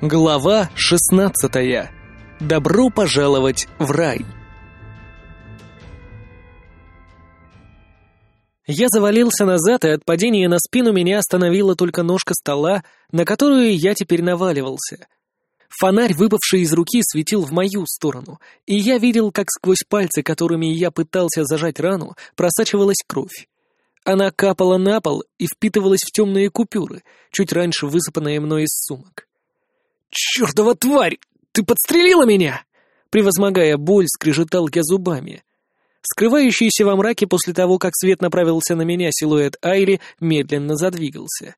Глава 16. Добро пожаловать в рай. Я завалился назад, и от падения на спину меня остановила только ножка стола, на которую я теперь наваливался. Фонарь, выпавший из руки, светил в мою сторону, и я видел, как сквозь пальцы, которыми я пытался зажать рану, просачивалась кровь. Она капала на пол и впитывалась в темные купюры, чуть раньше высыпанные мной из сумок. «Чёртова тварь! Ты подстрелила меня!» Превозмогая боль, скрежетал я зубами. Скрывающийся во мраке после того, как свет направился на меня, силуэт Айли медленно задвигался.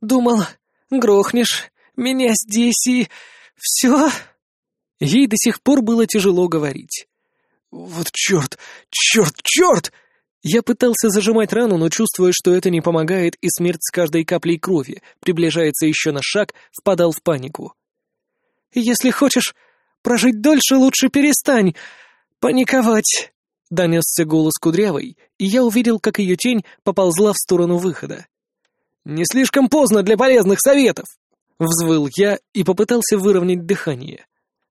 «Думал, грохнешь меня здесь и... все?» Ей до сих пор было тяжело говорить. «Вот черт! Черт! Черт!» Я пытался зажимать рану, но чувствуя, что это не помогает, и смерть с каждой каплей крови приближается еще на шаг, впадал в панику. «Если хочешь прожить дольше, лучше перестань паниковать!» Донесся голос кудрявой, и я увидел, как ее тень поползла в сторону выхода. «Не слишком поздно для полезных советов!» Взвыл я и попытался выровнять дыхание.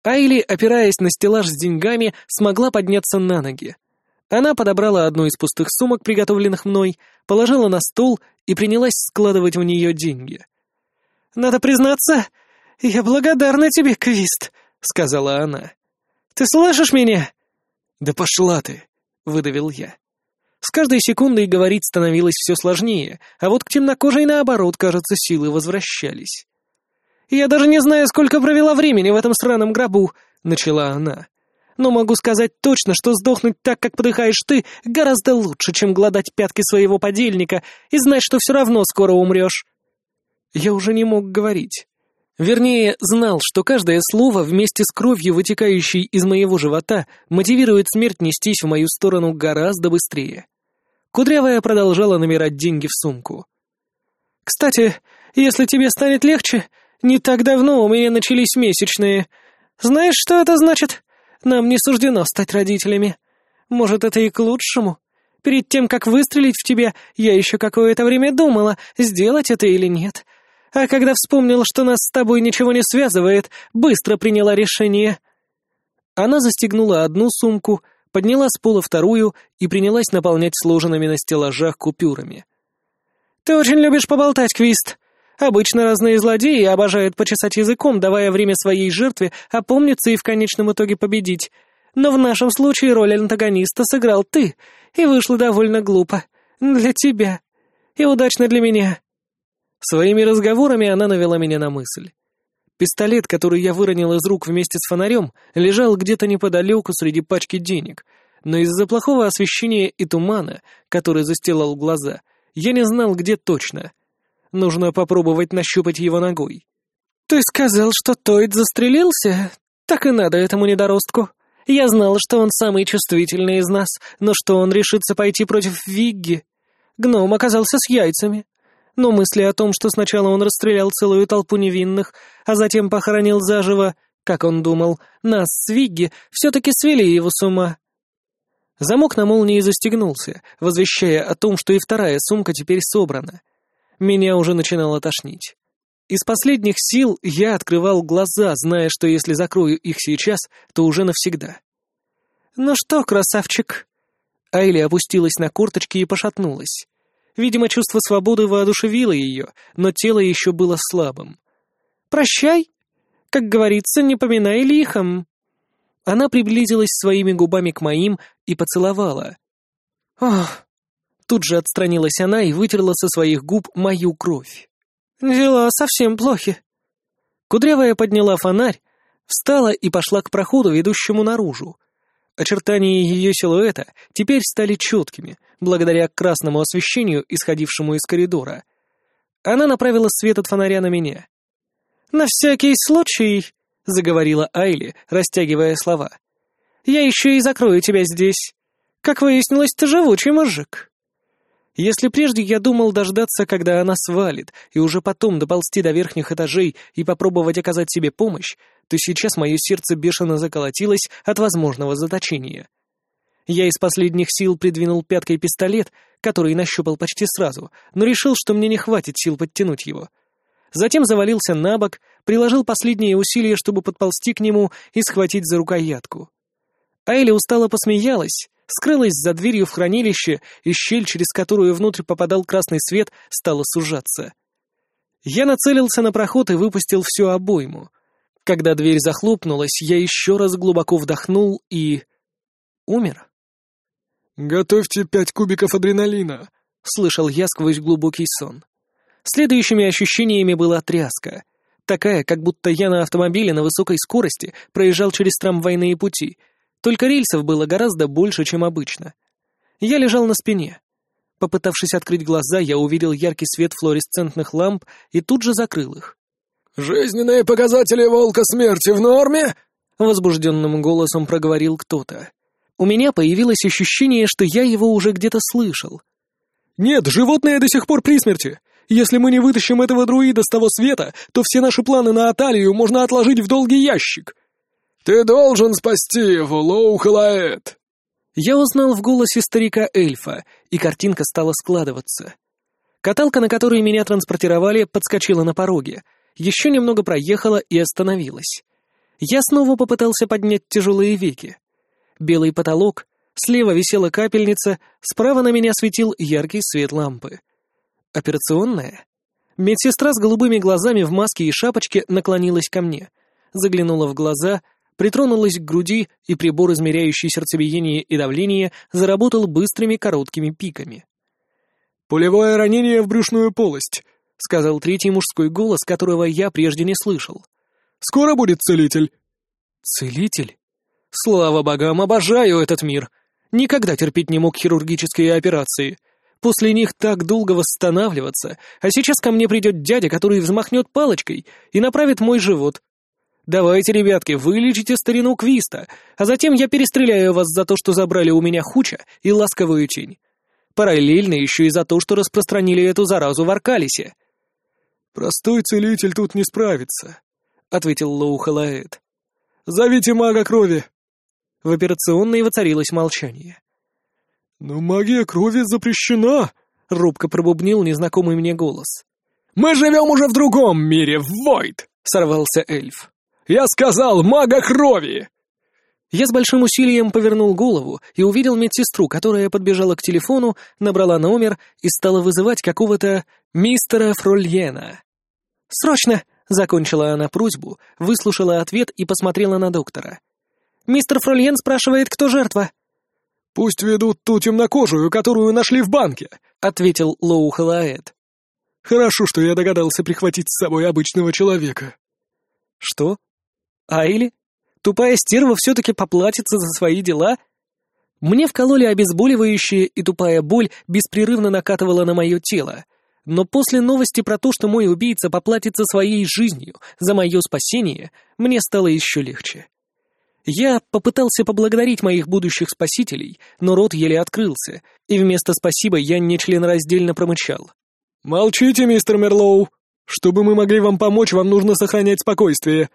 Айли, опираясь на стеллаж с деньгами, смогла подняться на ноги. Она подобрала одну из пустых сумок, приготовленных мной, положила на стол и принялась складывать в нее деньги. «Надо признаться, я благодарна тебе, Квист», — сказала она. «Ты слышишь меня?» «Да пошла ты», — выдавил я. С каждой секундой говорить становилось все сложнее, а вот к темнокожей, наоборот, кажется, силы возвращались. «Я даже не знаю, сколько провела времени в этом сраном гробу», — начала она но могу сказать точно, что сдохнуть так, как подыхаешь ты, гораздо лучше, чем гладать пятки своего подельника и знать, что все равно скоро умрешь. Я уже не мог говорить. Вернее, знал, что каждое слово вместе с кровью, вытекающей из моего живота, мотивирует смерть нестись в мою сторону гораздо быстрее. Кудрявая продолжала набирать деньги в сумку. «Кстати, если тебе станет легче, не так давно у меня начались месячные. Знаешь, что это значит? Нам не суждено стать родителями. Может, это и к лучшему. Перед тем, как выстрелить в тебя, я еще какое-то время думала, сделать это или нет. А когда вспомнила, что нас с тобой ничего не связывает, быстро приняла решение. Она застегнула одну сумку, подняла с пола вторую и принялась наполнять сложенными на стеллажах купюрами. «Ты очень любишь поболтать, Квист. Обычно разные злодеи обожают почесать языком, давая время своей жертве опомниться и в конечном итоге победить. Но в нашем случае роль антагониста сыграл ты, и вышло довольно глупо. Для тебя. И удачно для меня. Своими разговорами она навела меня на мысль. Пистолет, который я выронил из рук вместе с фонарем, лежал где-то неподалеку среди пачки денег, но из-за плохого освещения и тумана, который застилал глаза, я не знал, где точно. Нужно попробовать нащупать его ногой. «Ты сказал, что Тойд застрелился? Так и надо этому недоростку. Я знал, что он самый чувствительный из нас, но что он решится пойти против Вигги. Гном оказался с яйцами. Но мысли о том, что сначала он расстрелял целую толпу невинных, а затем похоронил заживо, как он думал, нас с Вигги, все-таки свели его с ума. Замок на молнии застегнулся, возвещая о том, что и вторая сумка теперь собрана. Меня уже начинало тошнить. Из последних сил я открывал глаза, зная, что если закрою их сейчас, то уже навсегда. «Ну что, красавчик?» Айли опустилась на корточки и пошатнулась. Видимо, чувство свободы воодушевило ее, но тело еще было слабым. «Прощай! Как говорится, не поминай лихом!» Она приблизилась своими губами к моим и поцеловала. «Ох, Тут же отстранилась она и вытерла со своих губ мою кровь. «Дела совсем плохи». Кудрявая подняла фонарь, встала и пошла к проходу, ведущему наружу. Очертания ее силуэта теперь стали четкими, благодаря красному освещению, исходившему из коридора. Она направила свет от фонаря на меня. «На всякий случай», — заговорила Айли, растягивая слова. «Я еще и закрою тебя здесь. Как выяснилось, ты живучий мужик». Если прежде я думал дождаться, когда она свалит, и уже потом доползти до верхних этажей и попробовать оказать себе помощь, то сейчас мое сердце бешено заколотилось от возможного заточения. Я из последних сил придвинул пяткой пистолет, который нащупал почти сразу, но решил, что мне не хватит сил подтянуть его. затем завалился на бок, приложил последние усилия, чтобы подползти к нему и схватить за рукоятку. Айли устало посмеялась, скрылась за дверью в хранилище, и щель, через которую внутрь попадал красный свет, стала сужаться. Я нацелился на проход и выпустил всю обойму. Когда дверь захлопнулась, я еще раз глубоко вдохнул и... умер. «Готовьте пять кубиков адреналина», — слышал я сквозь глубокий сон. Следующими ощущениями была тряска. Такая, как будто я на автомобиле на высокой скорости проезжал через трамвайные пути, только рельсов было гораздо больше, чем обычно. Я лежал на спине. Попытавшись открыть глаза, я увидел яркий свет флуоресцентных ламп и тут же закрыл их. «Жизненные показатели волка смерти в норме?» — возбужденным голосом проговорил кто-то. У меня появилось ощущение, что я его уже где-то слышал. «Нет, животное до сих пор при смерти. Если мы не вытащим этого друида с того света, то все наши планы на Аталию можно отложить в долгий ящик. Ты должен спасти его, Лоу Халаэт!» Я узнал в голосе старика-эльфа, и картинка стала складываться. Каталка, на которой меня транспортировали, подскочила на пороге, еще немного проехала и остановилась. Я снова попытался поднять тяжелые веки. Белый потолок, слева висела капельница, справа на меня светил яркий свет лампы. Операционная? Медсестра с голубыми глазами в маске и шапочке наклонилась ко мне, заглянула в глаза — притронулась к груди, и прибор, измеряющий сердцебиение и давление, заработал быстрыми короткими пиками. «Пулевое ранение в брюшную полость», — сказал третий мужской голос, которого я прежде не слышал. «Скоро будет целитель». «Целитель? Слава богам, обожаю этот мир. Никогда терпеть не мог хирургические операции. После них так долго восстанавливаться, а сейчас ко мне придет дядя, который взмахнет палочкой и направит мой живот, Давайте, ребятки, вылечите старину Квиста, а затем я перестреляю вас за то, что забрали у меня Хуча и Ласковую Тень. Параллельно еще и за то, что распространили эту заразу в Аркалисе». «Простой целитель тут не справится», — ответил Лоу Халаэт. «Зовите мага крови». В операционной воцарилось молчание. «Но магия крови запрещена», — робко пробубнил незнакомый мне голос. «Мы живем уже в другом мире, в Войд!» — сорвался эльф. Я сказал, мага крови!» Я с большим усилием повернул голову и увидел медсестру, которая подбежала к телефону, набрала номер и стала вызывать какого-то мистера Фрольена. «Срочно!» — закончила она просьбу, выслушала ответ и посмотрела на доктора. «Мистер Фрольен спрашивает, кто жертва?» «Пусть ведут ту темнокожую, которую нашли в банке», — ответил Лоу Халаэт. «Хорошо, что я догадался прихватить с собой обычного человека». «Что?» Айли? Тупая стерва все-таки поплатится за свои дела? Мне вкололи обезболивающее, и тупая боль беспрерывно накатывала на мое тело. Но после новости про то, что мой убийца поплатится своей жизнью за мое спасение, мне стало еще легче. Я попытался поблагодарить моих будущих спасителей, но рот еле открылся, и вместо «спасибо» я нечленораздельно промычал. «Молчите, мистер Мерлоу! Чтобы мы могли вам помочь, вам нужно сохранять спокойствие.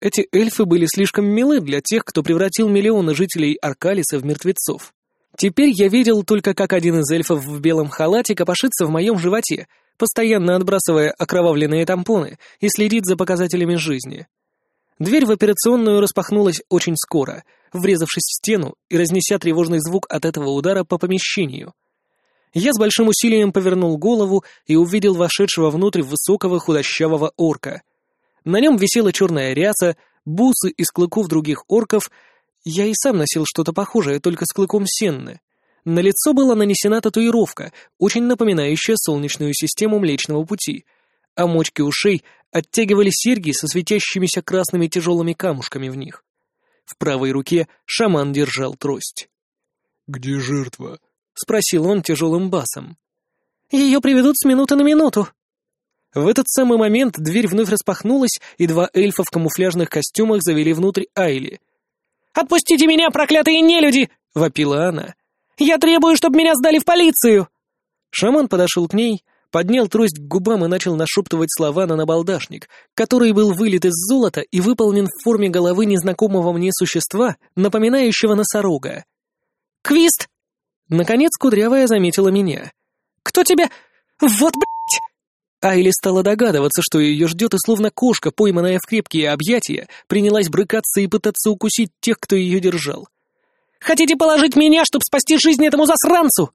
Эти эльфы были слишком милы для тех, кто превратил миллионы жителей Аркалиса в мертвецов. Теперь я видел только, как один из эльфов в белом халате копошится в моем животе, постоянно отбрасывая окровавленные тампоны и следит за показателями жизни. Дверь в операционную распахнулась очень скоро, врезавшись в стену и разнеся тревожный звук от этого удара по помещению. Я с большим усилием повернул голову и увидел вошедшего внутрь высокого худощавого орка — на нем висела черная ряса, бусы из клыков других орков. Я и сам носил что-то похожее, только с клыком сенны. На лицо была нанесена татуировка, очень напоминающая солнечную систему Млечного Пути, а мочки ушей оттягивали серьги со светящимися красными тяжелыми камушками в них. В правой руке шаман держал трость. «Где жертва?» — спросил он тяжелым басом. «Ее приведут с минуты на минуту», в этот самый момент дверь вновь распахнулась, и два эльфа в камуфляжных костюмах завели внутрь Айли. «Отпустите меня, проклятые нелюди!» — вопила она. «Я требую, чтобы меня сдали в полицию!» Шаман подошел к ней, поднял трость к губам и начал нашептывать слова на набалдашник, который был вылит из золота и выполнен в форме головы незнакомого мне существа, напоминающего носорога. «Квист!» Наконец Кудрявая заметила меня. «Кто тебя... Вот, блядь!» Айли стала догадываться, что ее ждет, и словно кошка, пойманная в крепкие объятия, принялась брыкаться и пытаться укусить тех, кто ее держал. «Хотите положить меня, чтобы спасти жизнь этому засранцу?»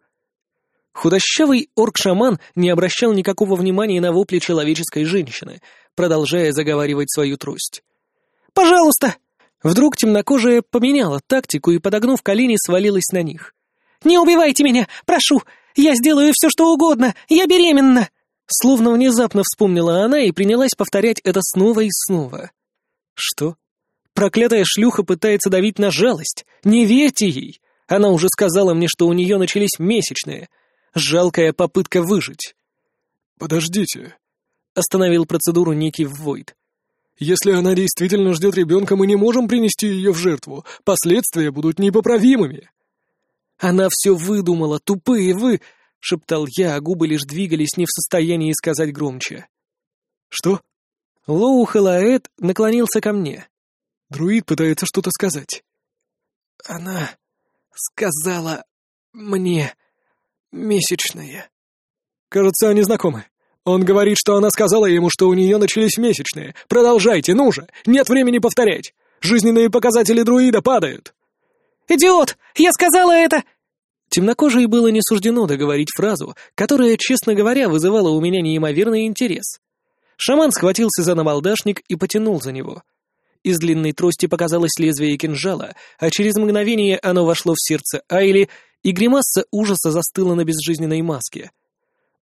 Худощавый орк-шаман не обращал никакого внимания на вопли человеческой женщины, продолжая заговаривать свою трость. «Пожалуйста!» Вдруг темнокожая поменяла тактику и, подогнув колени, свалилась на них. «Не убивайте меня! Прошу! Я сделаю все, что угодно! Я беременна!» Словно внезапно вспомнила она и принялась повторять это снова и снова. «Что? Проклятая шлюха пытается давить на жалость! Не верьте ей! Она уже сказала мне, что у нее начались месячные. Жалкая попытка выжить». «Подождите», — остановил процедуру некий Войд. «Если она действительно ждет ребенка, мы не можем принести ее в жертву. Последствия будут непоправимыми». «Она все выдумала, тупые вы!» — шептал я, а губы лишь двигались не в состоянии сказать громче. «Что?» Лоу Хэлаэт наклонился ко мне. Друид пытается что-то сказать. «Она сказала мне месячные». «Кажется, они знакомы. Он говорит, что она сказала ему, что у нее начались месячные. Продолжайте, ну же! Нет времени повторять! Жизненные показатели друида падают!» «Идиот! Я сказала это!» Темнокожей было не суждено договорить фразу, которая, честно говоря, вызывала у меня неимоверный интерес. Шаман схватился за набалдашник и потянул за него. Из длинной трости показалось лезвие кинжала, а через мгновение оно вошло в сердце Айли, и гримаса ужаса застыла на безжизненной маске.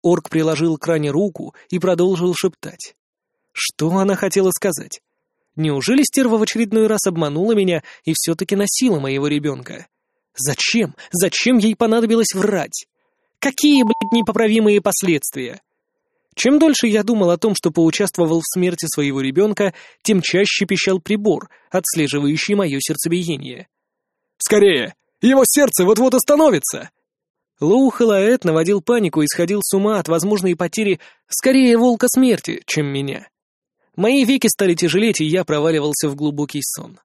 Орк приложил к ране руку и продолжил шептать. Что она хотела сказать? Неужели стерва в очередной раз обманула меня и все-таки носила моего ребенка? Зачем? Зачем ей понадобилось врать? Какие, блядь, непоправимые последствия? Чем дольше я думал о том, что поучаствовал в смерти своего ребенка, тем чаще пищал прибор, отслеживающий мое сердцебиение. «Скорее! Его сердце вот-вот остановится!» Лоу Хэлаэт наводил панику и сходил с ума от возможной потери скорее волка смерти, чем меня. Мои веки стали тяжелеть, и я проваливался в глубокий сон.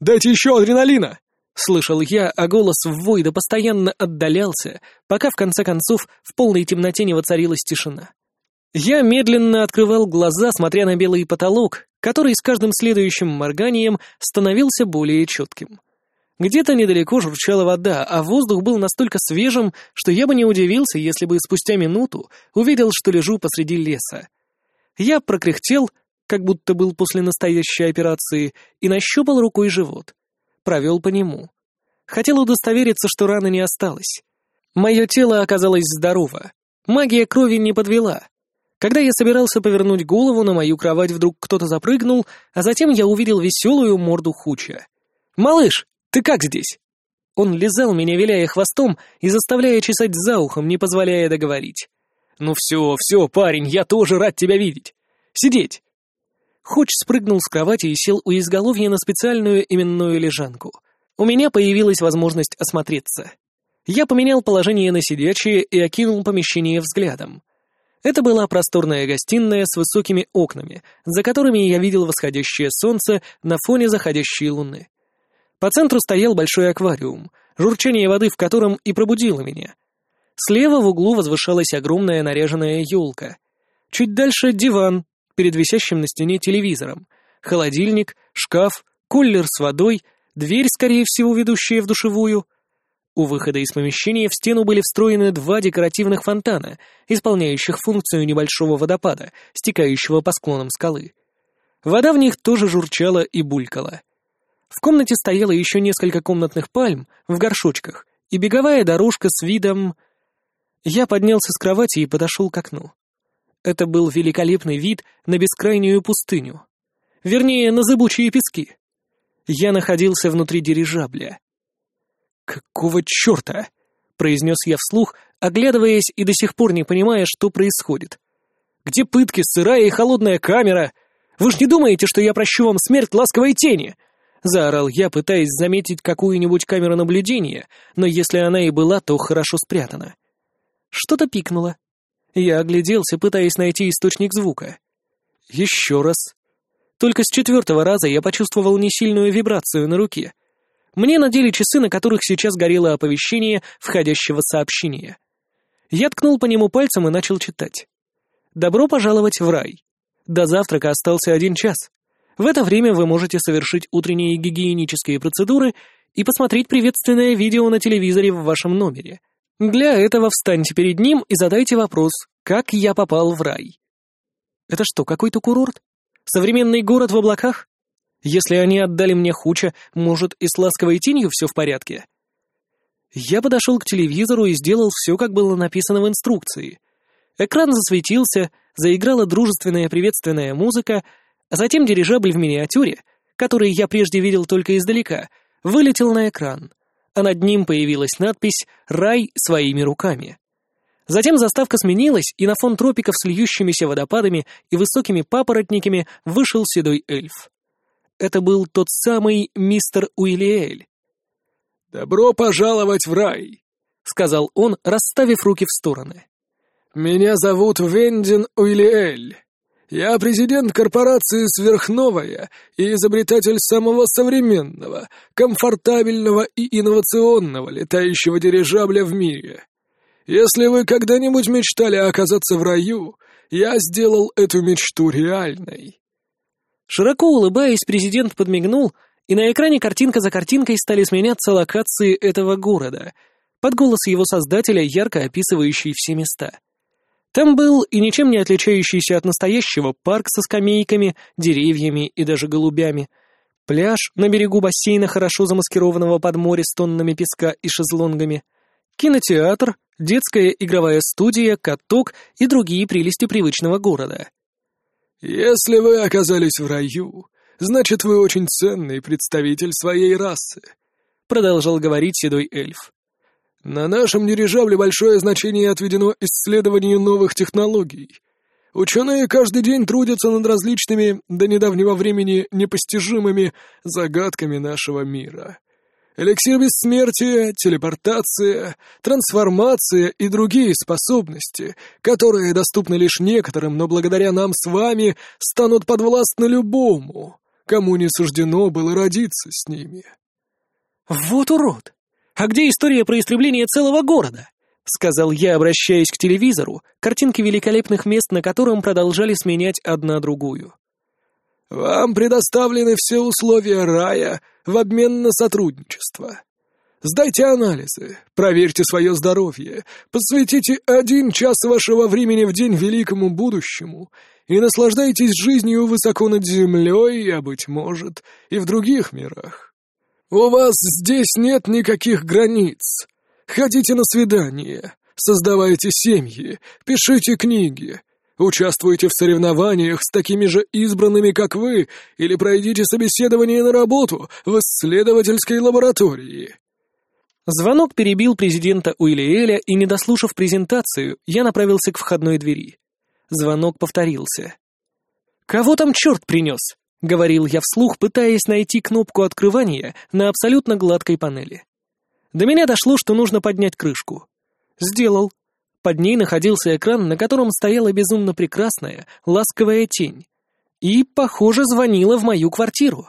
«Дайте еще адреналина!» Слышал я, а голос в Войда постоянно отдалялся, пока в конце концов в полной темноте не воцарилась тишина. Я медленно открывал глаза, смотря на белый потолок, который с каждым следующим морганием становился более четким. Где-то недалеко журчала вода, а воздух был настолько свежим, что я бы не удивился, если бы спустя минуту увидел, что лежу посреди леса. Я прокряхтел, как будто был после настоящей операции, и нащупал рукой живот провел по нему. Хотел удостовериться, что раны не осталось. Мое тело оказалось здорово. Магия крови не подвела. Когда я собирался повернуть голову, на мою кровать вдруг кто-то запрыгнул, а затем я увидел веселую морду Хуча. «Малыш, ты как здесь?» Он лизал меня, виляя хвостом и заставляя чесать за ухом, не позволяя договорить. «Ну все, все, парень, я тоже рад тебя видеть. Сидеть!» Хоч спрыгнул с кровати и сел у изголовья на специальную именную лежанку. У меня появилась возможность осмотреться. Я поменял положение на сидячее и окинул помещение взглядом. Это была просторная гостиная с высокими окнами, за которыми я видел восходящее солнце на фоне заходящей луны. По центру стоял большой аквариум, журчание воды в котором и пробудило меня. Слева в углу возвышалась огромная наряженная елка. Чуть дальше диван, перед висящим на стене телевизором, холодильник, шкаф, кулер с водой, дверь, скорее всего, ведущая в душевую. У выхода из помещения в стену были встроены два декоративных фонтана, исполняющих функцию небольшого водопада, стекающего по склонам скалы. Вода в них тоже журчала и булькала. В комнате стояло еще несколько комнатных пальм в горшочках и беговая дорожка с видом... Я поднялся с кровати и подошел к окну. Это был великолепный вид на бескрайнюю пустыню. Вернее, на зыбучие пески. Я находился внутри дирижабля. «Какого черта?» — произнес я вслух, оглядываясь и до сих пор не понимая, что происходит. «Где пытки, сырая и холодная камера? Вы ж не думаете, что я прощу вам смерть ласковой тени?» Заорал я, пытаясь заметить какую-нибудь камеру наблюдения, но если она и была, то хорошо спрятана. Что-то пикнуло. Я огляделся, пытаясь найти источник звука. Еще раз. Только с четвертого раза я почувствовал несильную вибрацию на руке. Мне надели часы, на которых сейчас горело оповещение входящего сообщения. Я ткнул по нему пальцем и начал читать. Добро пожаловать в рай. До завтрака остался один час. В это время вы можете совершить утренние гигиенические процедуры и посмотреть приветственное видео на телевизоре в вашем номере. Для этого встаньте перед ним и задайте вопрос «Как я попал в рай?». Это что, какой-то курорт? Современный город в облаках? Если они отдали мне хуча, может, и с ласковой тенью все в порядке? Я подошел к телевизору и сделал все, как было написано в инструкции. Экран засветился, заиграла дружественная приветственная музыка, а затем дирижабль в миниатюре, который я прежде видел только издалека, вылетел на экран, а над ним появилась надпись «Рай своими руками». Затем заставка сменилась, и на фон тропиков с льющимися водопадами и высокими папоротниками вышел седой эльф. Это был тот самый мистер Уиллиэль. «Добро пожаловать в рай», — сказал он, расставив руки в стороны. «Меня зовут Вендин Уиллиэль. Я президент корпорации «Сверхновая» и изобретатель самого современного, комфортабельного и инновационного летающего дирижабля в мире. Если вы когда-нибудь мечтали оказаться в раю, я сделал эту мечту реальной». Широко улыбаясь, президент подмигнул, и на экране картинка за картинкой стали сменяться локации этого города, под голос его создателя, ярко описывающий все места. Там был и ничем не отличающийся от настоящего парк со скамейками, деревьями и даже голубями, пляж на берегу бассейна, хорошо замаскированного под море с тоннами песка и шезлонгами, кинотеатр, детская игровая студия, каток и другие прелести привычного города. «Если вы оказались в раю, значит, вы очень ценный представитель своей расы», — продолжал говорить седой эльф. «На нашем дирижабле большое значение отведено исследованию новых технологий. Ученые каждый день трудятся над различными, до недавнего времени непостижимыми загадками нашего мира. Эликсир бессмертия, телепортация, трансформация и другие способности, которые доступны лишь некоторым, но благодаря нам с вами станут подвластны любому, кому не суждено было родиться с ними. «Вот урод! А где история про истребление целого города?» — сказал я, обращаясь к телевизору, картинки великолепных мест, на котором продолжали сменять одна другую. «Вам предоставлены все условия рая в обмен на сотрудничество. Сдайте анализы, проверьте свое здоровье, посвятите один час вашего времени в день великому будущему и наслаждайтесь жизнью высоко над землей, а, быть может, и в других мирах. У вас здесь нет никаких границ. Ходите на свидания, создавайте семьи, пишите книги, Участвуйте в соревнованиях с такими же избранными, как вы, или пройдите собеседование на работу в исследовательской лаборатории». Звонок перебил президента Уиллиэля, и, не дослушав презентацию, я направился к входной двери. Звонок повторился. «Кого там черт принес?» — говорил я вслух, пытаясь найти кнопку открывания на абсолютно гладкой панели. До меня дошло, что нужно поднять крышку. Сделал. Под ней находился экран, на котором стояла безумно прекрасная, ласковая тень. И, похоже, звонила в мою квартиру.